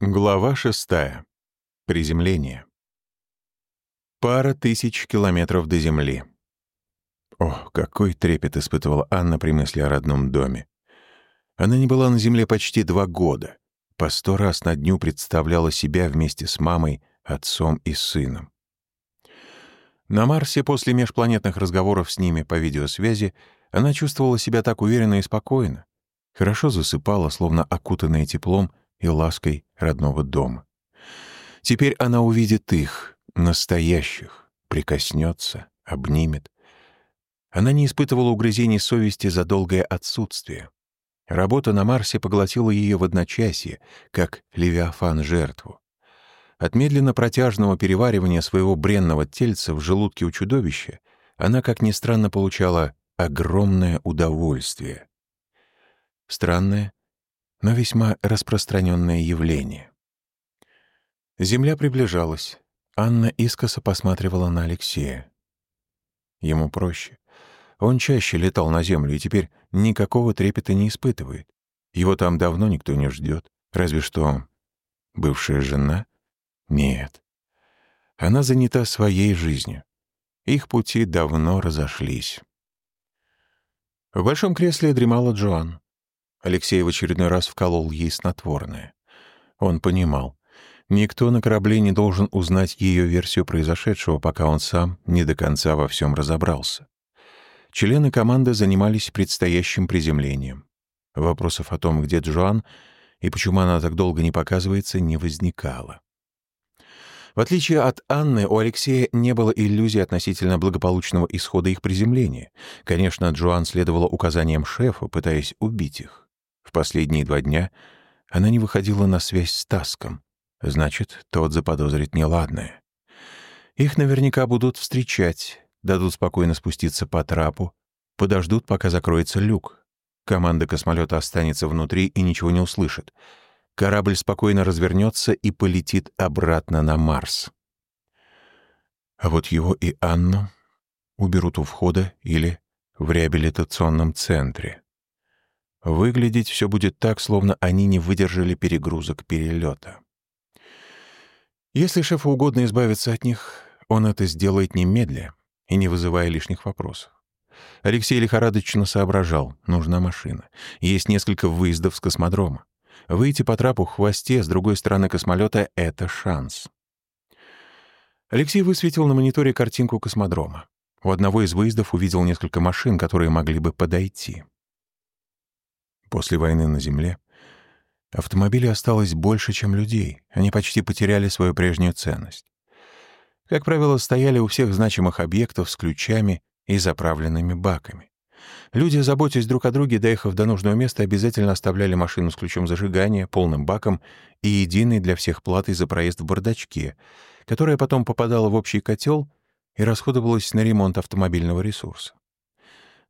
Глава шестая. Приземление. Пара тысяч километров до Земли. О, какой трепет испытывала Анна при мысли о родном доме. Она не была на Земле почти два года. По сто раз на дню представляла себя вместе с мамой, отцом и сыном. На Марсе после межпланетных разговоров с ними по видеосвязи она чувствовала себя так уверенно и спокойно. Хорошо засыпала, словно окутанная теплом и лаской родного дома. Теперь она увидит их, настоящих, прикоснется, обнимет. Она не испытывала угрызений совести за долгое отсутствие. Работа на Марсе поглотила ее в одночасье, как Левиафан жертву. От медленно протяжного переваривания своего бренного тельца в желудке у чудовища она, как ни странно, получала огромное удовольствие. Странное, но весьма распространенное явление. Земля приближалась. Анна искоса посматривала на Алексея. Ему проще. Он чаще летал на Землю и теперь никакого трепета не испытывает. Его там давно никто не ждет. Разве что бывшая жена? Нет. Она занята своей жизнью. Их пути давно разошлись. В большом кресле дремала Джоан. Алексей в очередной раз вколол ей снотворное. Он понимал, никто на корабле не должен узнать ее версию произошедшего, пока он сам не до конца во всем разобрался. Члены команды занимались предстоящим приземлением. Вопросов о том, где Джоан и почему она так долго не показывается, не возникало. В отличие от Анны, у Алексея не было иллюзий относительно благополучного исхода их приземления. Конечно, Джоан следовала указаниям шефа, пытаясь убить их. В последние два дня она не выходила на связь с Таском. Значит, тот заподозрит неладное. Их наверняка будут встречать, дадут спокойно спуститься по трапу, подождут, пока закроется люк. Команда космолета останется внутри и ничего не услышит. Корабль спокойно развернется и полетит обратно на Марс. А вот его и Анну уберут у входа или в реабилитационном центре. Выглядеть все будет так, словно они не выдержали перегрузок перелета. Если шефу угодно избавиться от них, он это сделает немедля и не вызывая лишних вопросов. Алексей лихорадочно соображал, нужна машина. Есть несколько выездов с космодрома. Выйти по трапу в хвосте с другой стороны космолета — это шанс. Алексей высветил на мониторе картинку космодрома. У одного из выездов увидел несколько машин, которые могли бы подойти. После войны на Земле автомобилей осталось больше, чем людей. Они почти потеряли свою прежнюю ценность. Как правило, стояли у всех значимых объектов с ключами и заправленными баками. Люди, заботясь друг о друге, доехав до нужного места, обязательно оставляли машину с ключом зажигания, полным баком и единой для всех платой за проезд в бардачке, которая потом попадала в общий котел и расходовалась на ремонт автомобильного ресурса.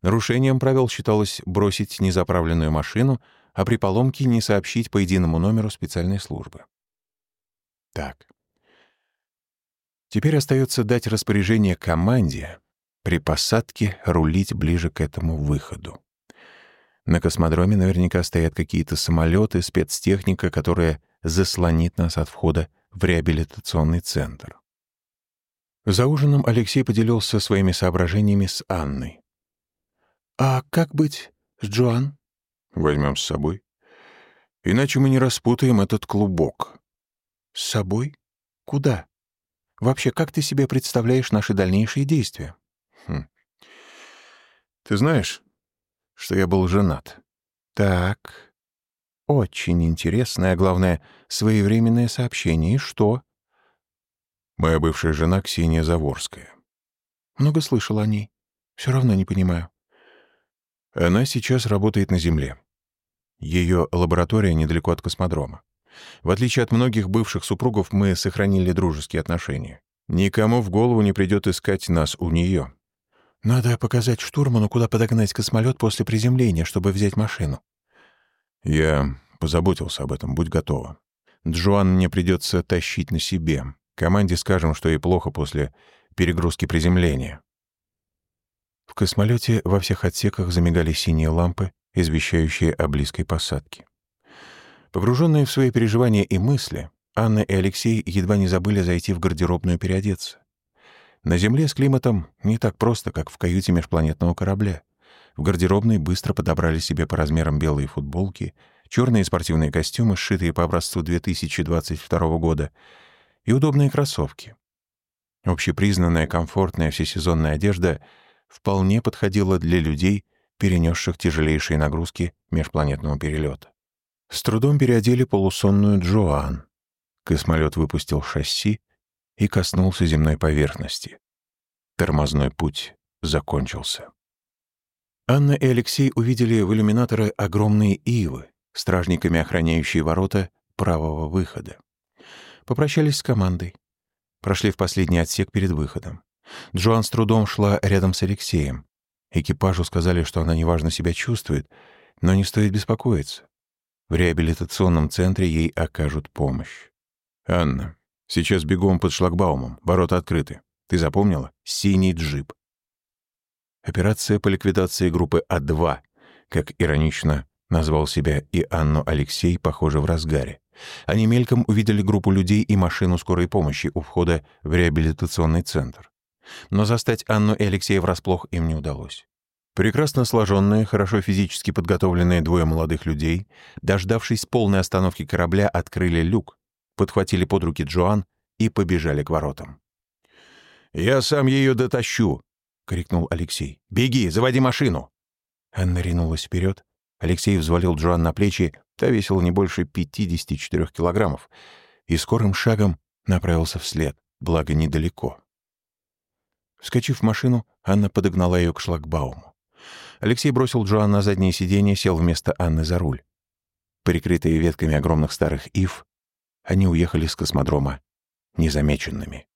Нарушением правил считалось бросить незаправленную машину, а при поломке не сообщить по единому номеру специальной службы. Так. Теперь остается дать распоряжение команде при посадке рулить ближе к этому выходу. На космодроме наверняка стоят какие-то самолеты, спецтехника, которая заслонит нас от входа в реабилитационный центр. За ужином Алексей поделился своими соображениями с Анной. «А как быть с Джоан?» «Возьмем с собой. Иначе мы не распутаем этот клубок». «С собой? Куда? Вообще, как ты себе представляешь наши дальнейшие действия?» хм. «Ты знаешь, что я был женат?» «Так. Очень интересное, а главное, своевременное сообщение. И что?» «Моя бывшая жена Ксения Заворская». «Много слышал о ней. Все равно не понимаю». Она сейчас работает на Земле. Ее лаборатория недалеко от космодрома. В отличие от многих бывших супругов, мы сохранили дружеские отношения. Никому в голову не придет искать нас у нее. Надо показать штурману, куда подогнать космолет после приземления, чтобы взять машину. Я позаботился об этом, будь готова. Джоан мне придется тащить на себе. Команде скажем, что ей плохо после перегрузки приземления. В космолете во всех отсеках замигали синие лампы, извещающие о близкой посадке. Погруженные в свои переживания и мысли, Анна и Алексей едва не забыли зайти в гардеробную переодеться. На Земле с климатом не так просто, как в каюте межпланетного корабля. В гардеробной быстро подобрали себе по размерам белые футболки, черные спортивные костюмы, сшитые по образцу 2022 года, и удобные кроссовки. Общепризнанная комфортная всесезонная одежда вполне подходила для людей, перенесших тяжелейшие нагрузки межпланетного перелета. С трудом переодели полусонную Джоан. Космолет выпустил шасси и коснулся земной поверхности. Тормозной путь закончился. Анна и Алексей увидели в иллюминаторы огромные ивы, стражниками охраняющие ворота правого выхода. Попрощались с командой. Прошли в последний отсек перед выходом. Джоан с трудом шла рядом с Алексеем. Экипажу сказали, что она неважно себя чувствует, но не стоит беспокоиться. В реабилитационном центре ей окажут помощь. «Анна, сейчас бегом под шлагбаумом, ворота открыты. Ты запомнила? Синий джип». Операция по ликвидации группы А2, как иронично назвал себя и Анну Алексей, похоже, в разгаре. Они мельком увидели группу людей и машину скорой помощи у входа в реабилитационный центр. Но застать Анну и Алексея врасплох им не удалось. Прекрасно сложенные, хорошо физически подготовленные двое молодых людей, дождавшись полной остановки корабля, открыли люк, подхватили под руки Джоан и побежали к воротам. «Я сам ее дотащу!» — крикнул Алексей. «Беги, заводи машину!» Анна ринулась вперед. Алексей взвалил Джоан на плечи, та весила не больше 54 килограммов, и скорым шагом направился вслед, благо недалеко. Вскочив в машину, Анна подогнала ее к шлагбауму. Алексей бросил Джоан на заднее сиденье, сел вместо Анны за руль. Прикрытые ветками огромных старых ив, они уехали с космодрома незамеченными.